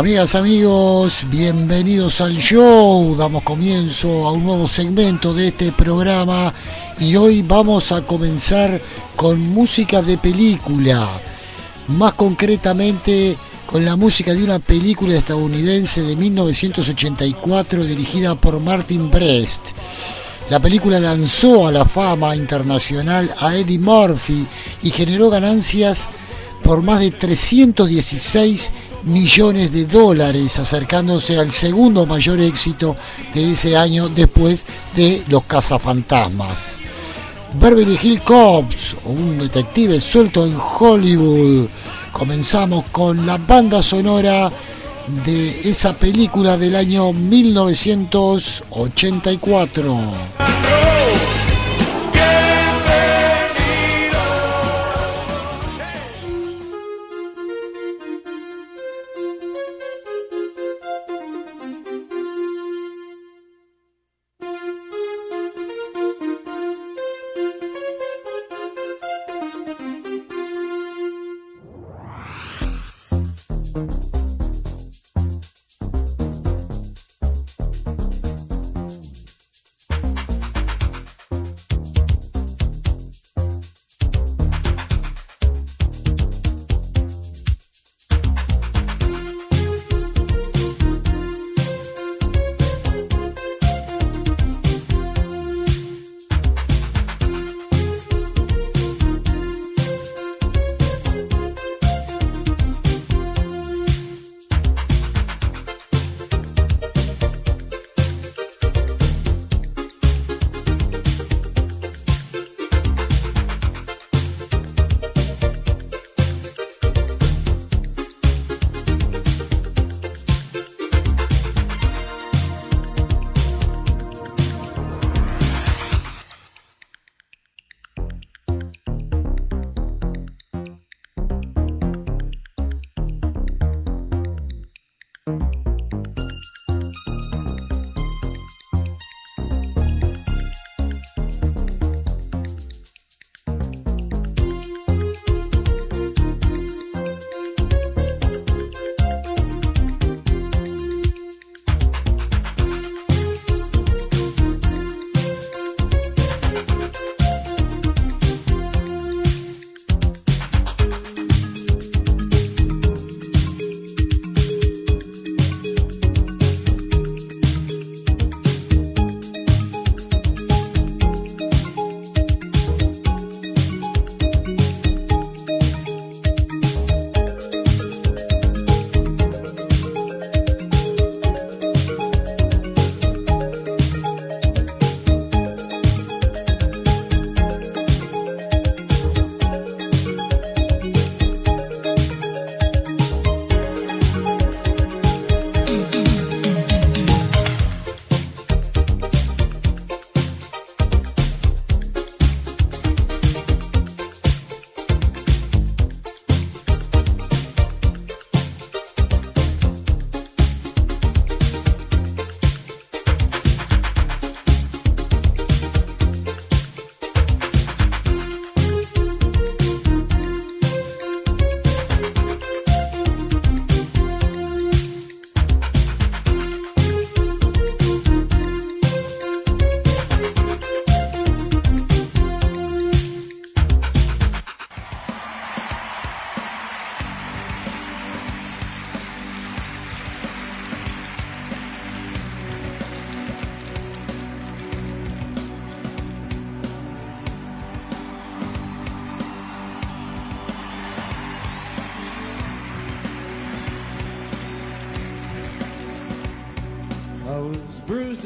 Amigas, amigos, bienvenidos al show. Damos comienzo a un nuevo segmento de este programa y hoy vamos a comenzar con música de película. Más concretamente con la música de una película estadounidense de 1984 dirigida por Martin Brest. La película lanzó a la fama internacional a Eddie Murphy y generó ganancias por más de 316 millones de dólares, acercándose al segundo mayor éxito de ese año después de Los cazafantasmas. Beverly Hill Cops, un detective suelto en Hollywood. Comenzamos con la banda sonora de esa película del año 1984.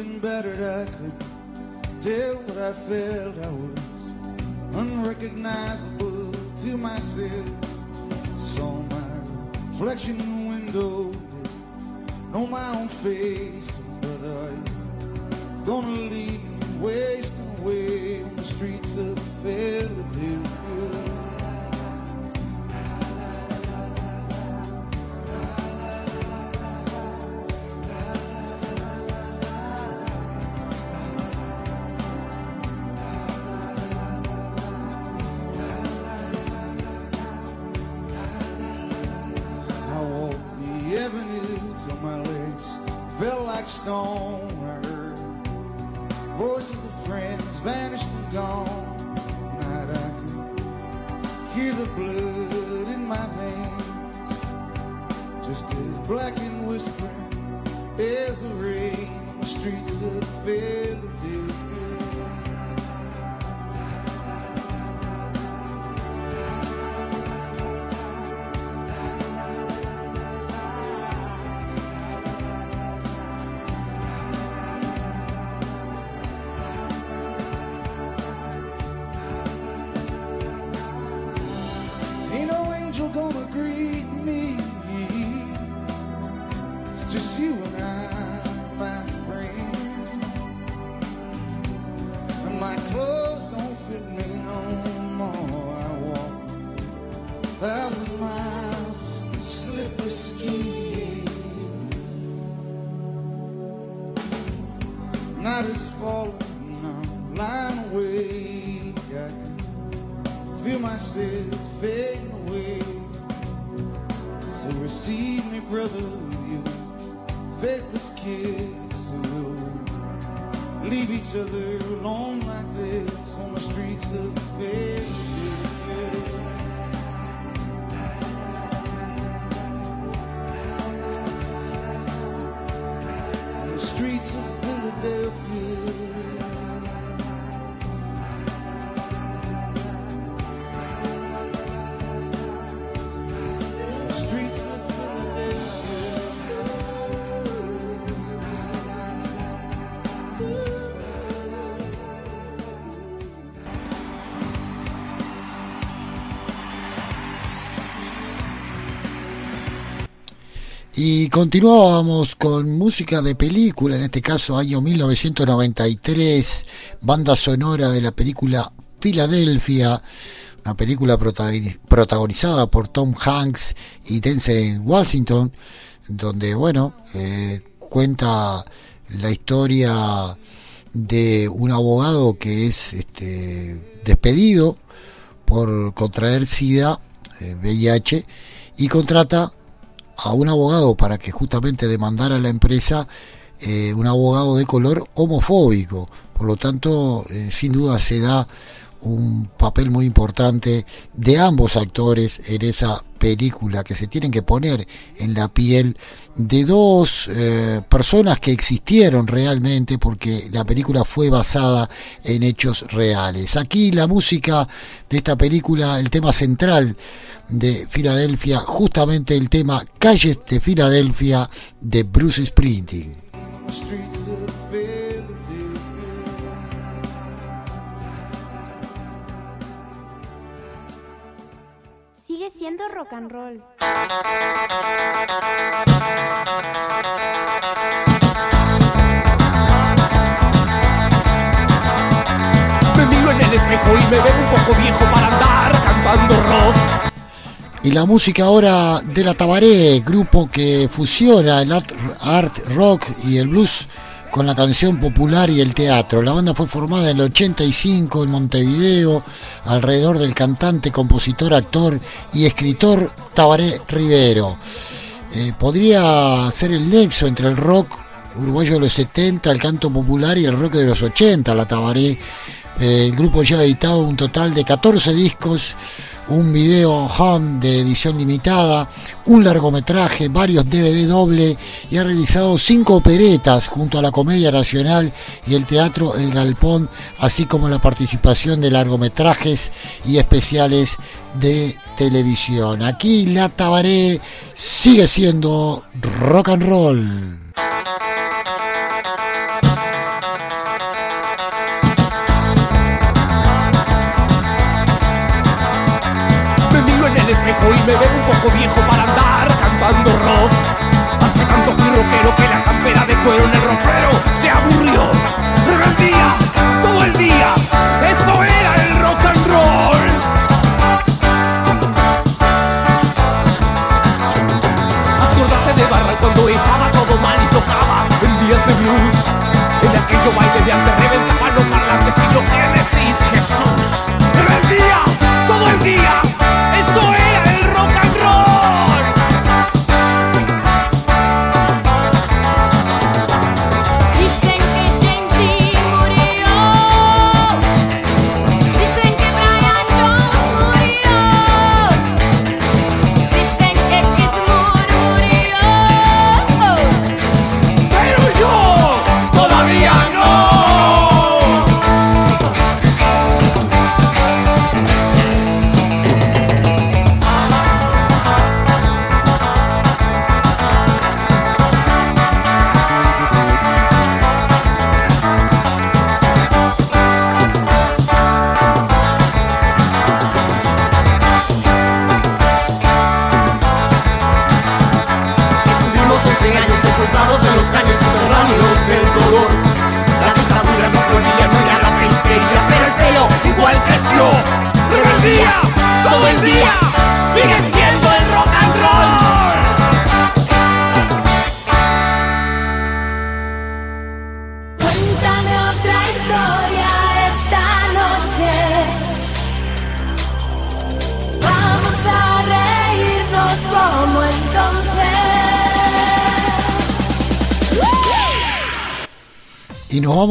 Battered, I could tell what I felt. I was unrecognizable to myself. Saw my reflection in the window, didn't know my own face. But are you gonna leave me wasting away on the streets of like stone. I heard voices of friends vanished and gone. Night I could hear the blood in my veins, just as black and whispering as the rain on the streets of Philadelphia. Y continuábamos con música de película, en este caso año 1993, banda sonora de la película Filadelfia, una película protagoni- protagonizada por Tom Hanks y Denzel Washington, donde, bueno, eh, cuenta la historia de un abogado que es este, despedido por contraer SIDA, eh, VIH, y contrata a un abogado para que justamente demandara a la empresa eh, un abogado de color homofóbico. Por lo tanto, eh, sin duda se da un papel muy importante de ambos actores en esa película que se tienen que poner en la piel de dos eh, personas que existieron realmente porque la película fue basada en hechos reales. Aquí la música de esta película, el tema central de Filadelfia, justamente el tema Calles de Filadelfia de Bruce Springsteen. Siendo rock and roll. Me miro en el espejo y me veo un poco viejo para andar cantando rock. Y la música ahora de la Tabaré, grupo que fusiona el art, art rock y el blues con la canción popular y el teatro. La banda fue formada en el 85 en Montevideo, alrededor del cantante, compositor, actor y escritor Tabaré Rivero. Eh, podría ser el nexo entre el rock uruguayo de los 70, el canto popular y el rock de los 80, la Tabaré. Eh, el grupo ya ha editado un total de 14 discos, un video home de edición limitada, un largometraje, varios DVD doble y ha realizado cinco operetas junto a la Comedia Nacional y el Teatro El Galpón, así como la participación de largometrajes y especiales de televisión. Aquí la Tabaré sigue siendo rock and roll. Me veo un poco viejo para andar cantando rock. Hace tanto fui rockero que la campera de cuero en el ropero se aburrió.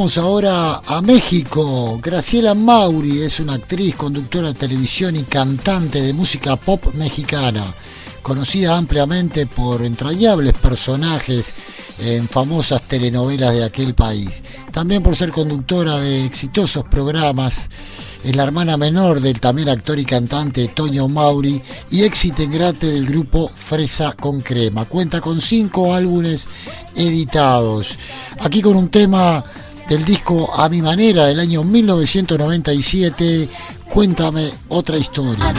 Ahora a México. Graciela Mauri es una actriz, conductora de televisión y cantante de música pop mexicana, conocida ampliamente por entrañables personajes en famosas telenovelas de aquel país. También por ser conductora de exitosos programas, es la hermana menor del también actor y cantante Toño Mauri y ex integrante del grupo Fresa con Crema. Cuenta con cinco álbumes editados. Aquí con un tema del disco A mi manera del año 1997, Cuéntame otra historia.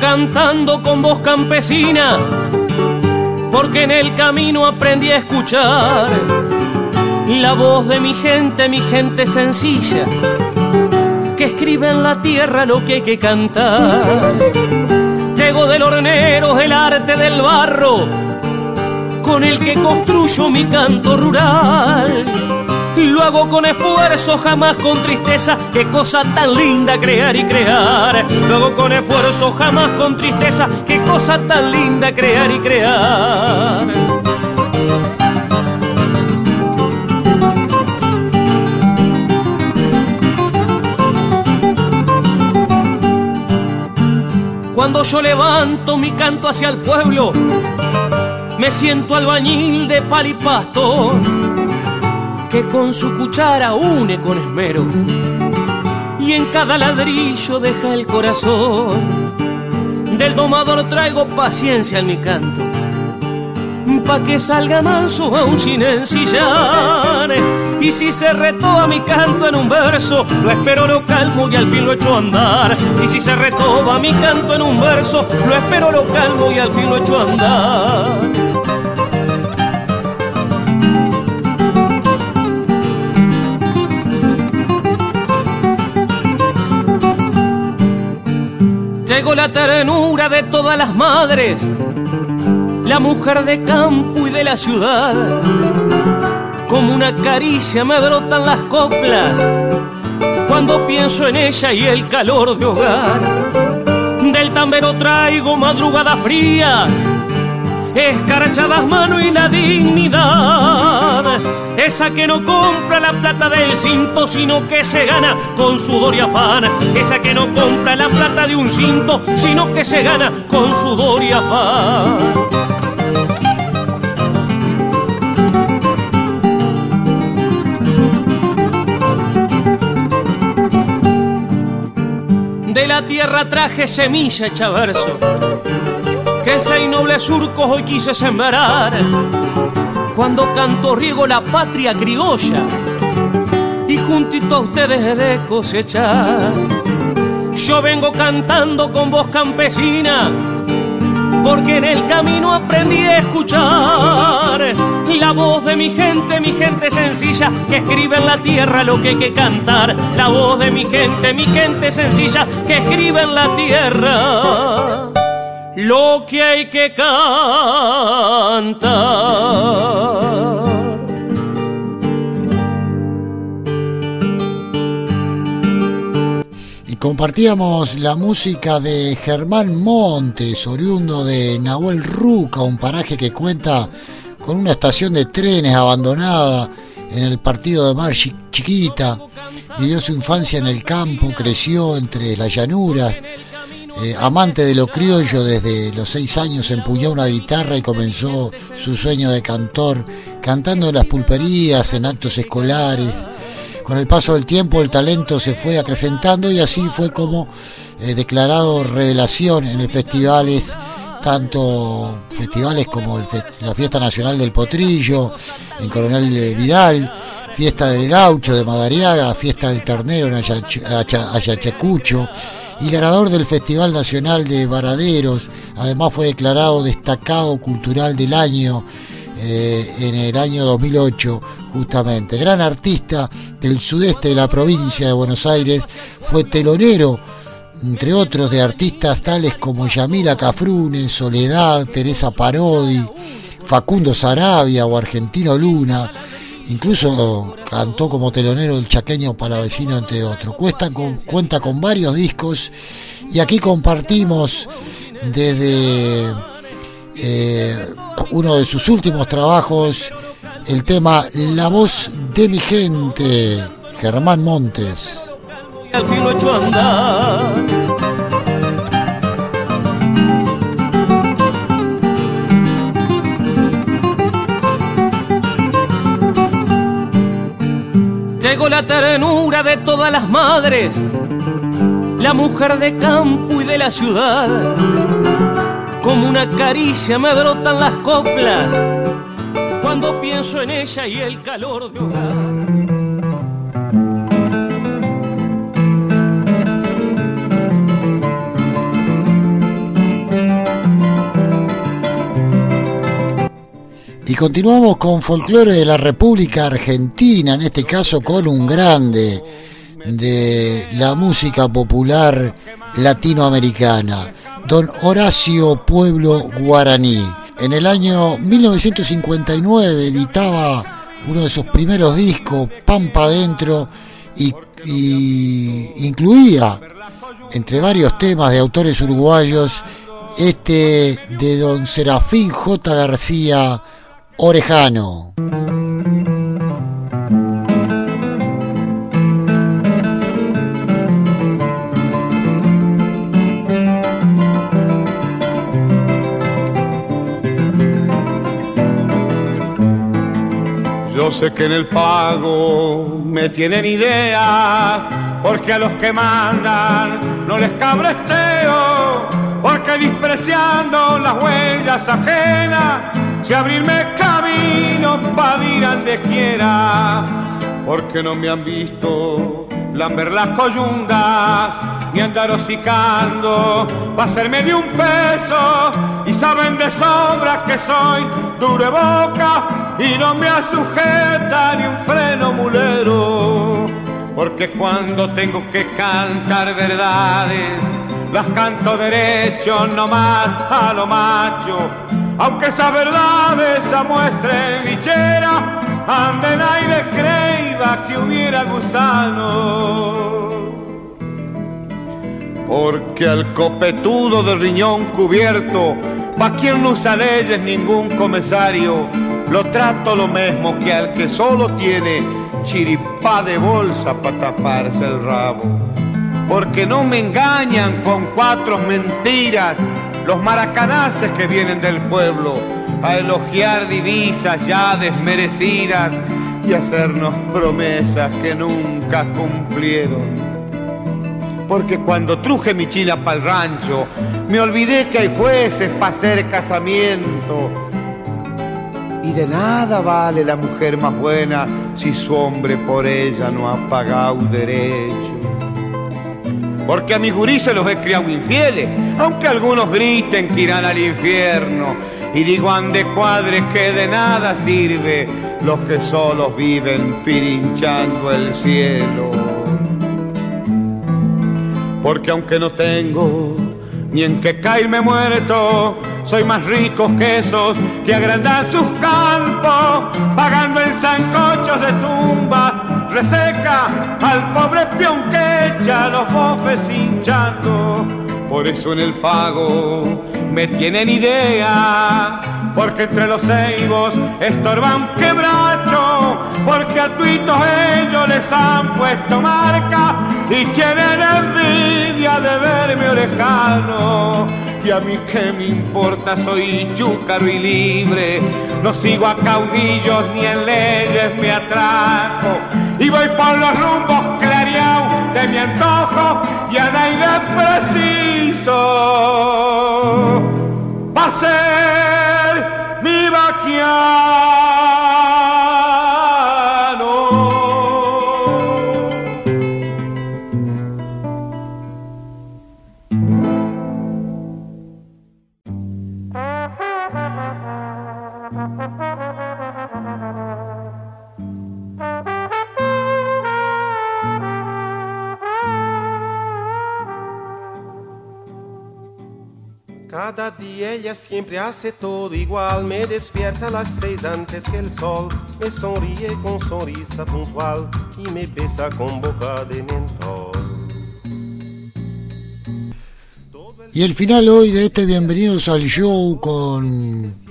Cantando con voz campesina, porque en el camino aprendí a escuchar la voz de mi gente, mi gente sencilla, que escribe en la tierra lo que hay que cantar. Llego del hornero, el arte del barro, con el que construyo mi canto rural lo hago con esfuerzo, jamás con tristeza. Qué cosa tan linda crear y crear. Lo hago con esfuerzo, jamás con tristeza. Qué cosa tan linda crear y crear. Cuando yo levanto mi canto hacia el pueblo, me siento albañil de pal y pastor que con su cuchara une con esmero y en cada ladrillo deja el corazón. Del domador traigo paciencia en mi canto pa' que salga manso aún sin ensillar. Y si se retoba mi canto en un verso, lo espero, lo calmo y al fin lo echo a andar. Y si se retoba mi canto en un verso, lo espero, lo calmo y al fin lo echo a andar. La ternura de todas las madres, la mujer de campo y de la ciudad. Como una caricia me brotan las coplas cuando pienso en ella y el calor de hogar. Del tambero traigo madrugadas frías escarachadas mano y la dignidad. Esa que no compra la plata del cinto, sino que se gana con sudor y afán. Esa que no compra la plata de un cinto, sino que se gana con sudor y afán. De la tierra traje semilla hecha verso que seis nobles surcos hoy quise sembrar. Cuando canto riego la patria criolla y juntito a ustedes he de cosechar. Yo vengo cantando con voz campesina porque en el camino aprendí a escuchar la voz de mi gente, mi gente sencilla, que escribe en la tierra lo que hay que cantar. La voz de mi gente, mi gente sencilla, que escribe en la tierra lo que hay que cantar. Y compartíamos la música de Germán Montes, oriundo de Nahuel Ruca, un paraje que cuenta con una estación de trenes abandonada en el partido de Mar Chiquita. Vivió su infancia en el campo, creció entre las llanuras eh, amante de lo criollo, desde los seis años empuñó una guitarra y comenzó su sueño de cantor, cantando en las pulperías, en actos escolares. Con el paso del tiempo el talento se fue acrecentando y así fue como eh, declarado revelación en el festivales, tanto festivales como la Fiesta Nacional del Potrillo, en Coronel Vidal, Fiesta del Gaucho de Madariaga, Fiesta del Ternero en Ayachacucho y ganador del Festival Nacional de Varaderos. Además fue declarado destacado cultural del año eh, en el año 2008 justamente. Gran artista del sudeste de la provincia de Buenos Aires, fue telonero entre otros de artistas tales como Yamila Cafrune, Soledad, Teresa Parodi, Facundo Sarabia o Argentino Luna Incluso cantó como telonero el chaqueño palavecino, entre otros. Cuenta con varios discos y aquí compartimos desde eh, uno de sus últimos trabajos el tema La voz de mi gente, Germán Montes. Llegó la ternura de todas las madres, la mujer de campo y de la ciudad. Como una caricia me brotan las coplas cuando pienso en ella y el calor de hogar. Y continuamos con folclore de la República Argentina, en este caso con un grande de la música popular latinoamericana, don Horacio Pueblo Guaraní. En el año 1959 editaba uno de sus primeros discos, Pampa Adentro, y, y incluía, entre varios temas de autores uruguayos, este de don Serafín J. García, Orejano. Yo sé que en el pago me tienen idea, porque a los que mandan no les cabresteo, porque despreciando las huellas ajenas, si abrirme camino para ir donde quiera, porque no me han visto lamber la coyunda, ni andar hocicando, va a serme de un peso, y saben de sobra que soy dure boca, y no me asujeta ni un freno mulero, porque cuando tengo que cantar verdades, las canto derecho nomás a lo macho, aunque esa verdad esa muestre lichera, ande nadie creiba que hubiera gusano. Porque al copetudo de riñón cubierto, pa' quien no usa leyes ningún comisario, lo trato lo mismo que al que solo tiene chiripá de bolsa para taparse el rabo. Porque no me engañan con cuatro mentiras los maracanaces que vienen del pueblo a elogiar divisas ya desmerecidas y hacernos promesas que nunca cumplieron. Porque cuando truje mi chila para el rancho, me olvidé que hay jueces para hacer casamiento. Y de nada vale la mujer más buena si su hombre por ella no ha pagado derecho. Porque a mis gurises los he criado infieles, aunque algunos griten que irán al infierno. Y digo ande cuadres que de nada sirve los que solos viven pirinchando el cielo. Porque aunque no tengo ni en que caerme muerto, soy más rico que esos que agrandan sus campos, pagando en sancochos de tumbas, reseca al pobre peón que echa los bofes hinchando. Por eso en el pago me tienen idea, porque entre los ceibos estorban quebracho, porque a tuitos ellos les han puesto marca y tienen envidia de verme orejano. Y a mí qué me importa, soy chúcaro y libre, no sigo a caudillos ni en leyes me atraco. Y voy por los rumbos clareados de mi antojo y a nadie preciso va a ser mi vaquiano. Cada día ella siempre hace todo igual, me despierta a las seis antes que el sol, me sonríe con sonrisa puntual y me besa con boca de mentol. Y el final hoy de este Bienvenidos al Show con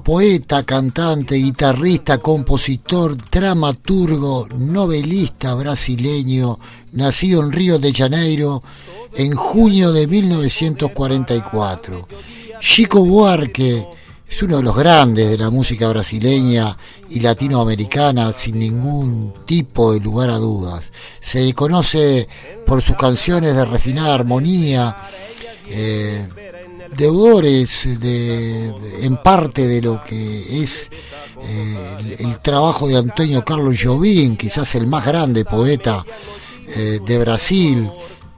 poeta, cantante, guitarrista, compositor, dramaturgo, novelista brasileño, nacido en Río de Janeiro en junio de 1944. Chico Buarque es uno de los grandes de la música brasileña y latinoamericana sin ningún tipo de lugar a dudas. Se conoce por sus canciones de refinada armonía, eh, deudores de, en parte de lo que es eh, el, trabajo de Antonio Carlos Jobim, quizás el más grande poeta eh, de Brasil,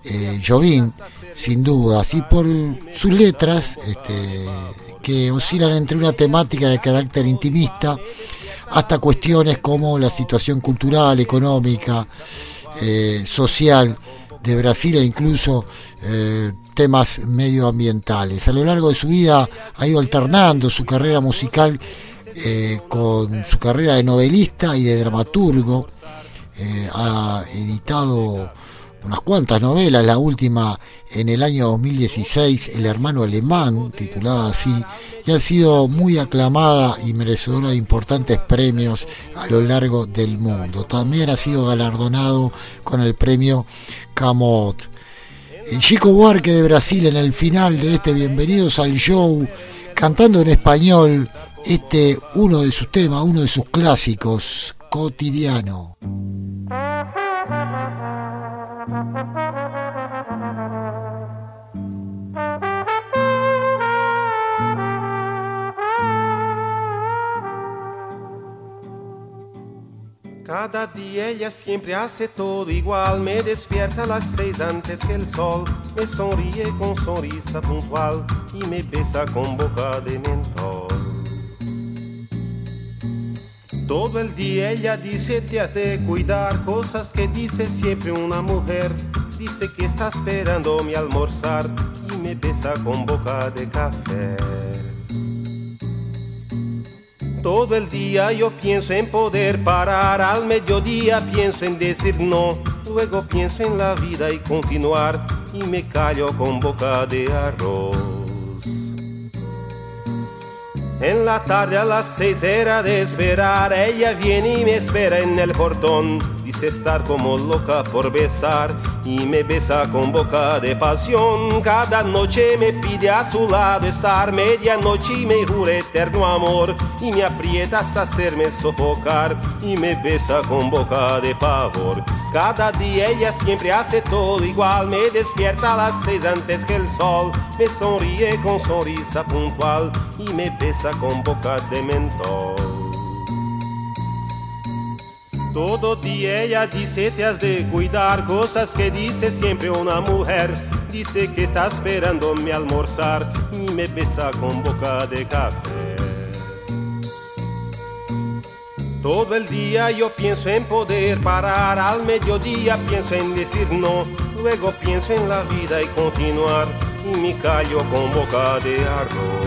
eh, Jobim, sin dudas, y por sus letras, este, que oscilan entre una temática de carácter intimista hasta cuestiones como la situación cultural, económica, eh, social de Brasil e incluso eh, temas medioambientales. A lo largo de su vida ha ido alternando su carrera musical eh, con su carrera de novelista y de dramaturgo. Eh, ha editado unas cuantas novelas, la última en el año 2016, El hermano alemán, titulada así, y ha sido muy aclamada y merecedora de importantes premios a lo largo del mundo. También ha sido galardonado con el premio Camot. El Chico Buarque de Brasil en el final de este Bienvenidos al Show, cantando en español este uno de sus temas, uno de sus clásicos, cotidiano. Cada día ella siempre hace todo igual, me despierta a las seis antes que el sol, me sonríe con sonrisa puntual y me besa con boca de mentol. Todo el día ella dice te has de cuidar, cosas que dice siempre una mujer. Dice que está esperando mi almorzar y me besa con boca de café. Todo el día yo pienso en poder parar, al mediodía pienso en decir no, luego pienso en la vida y continuar y me callo con boca de arroz. En la tarde a las seis era de esperar, ella viene y me espera en el portón. Dice estar como loca por besar y me besa con boca de pasión. Cada noche me pide a su lado estar medianoche y me jura eterno amor y me aprieta hasta hacerme sofocar y me besa con boca de pavor. Cada día ella siempre hace todo igual, me despierta a las seis antes que el sol, me sonríe con sonrisa puntual y me besa con boca de mentol. Todo día ella dice te has de cuidar, cosas que dice siempre una mujer. Dice que está esperando mi almorzar y me besa con boca de café. Todo el día yo pienso en poder parar, al mediodía pienso en decir no, luego pienso en la vida y continuar y me callo con boca de arroz.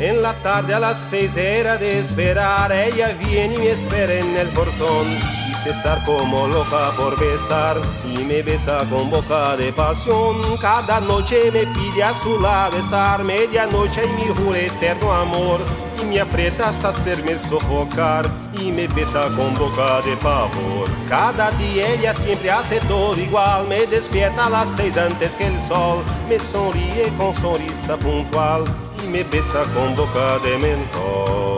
En la tarde a las seis era de esperar, ella viene y me espera en el portón. Dice estar como loca por besar y me besa con boca de pasión. Cada noche me pide a su lado estar medianoche y me jura eterno amor. Y me aprieta hasta hacerme sofocar y me besa con boca de pavor. Cada día ella siempre hace todo igual, me despierta a las seis antes que el sol, me sonríe con sonrisa puntual y me besa con boca de mentol.